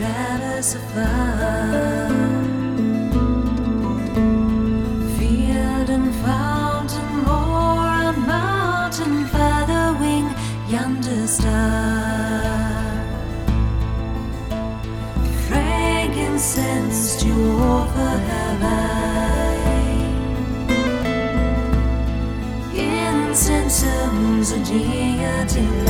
travels above, Field and fountain, moor and mountain, feather wing yonder star. Frankincense to offer have I. Incense and a dear.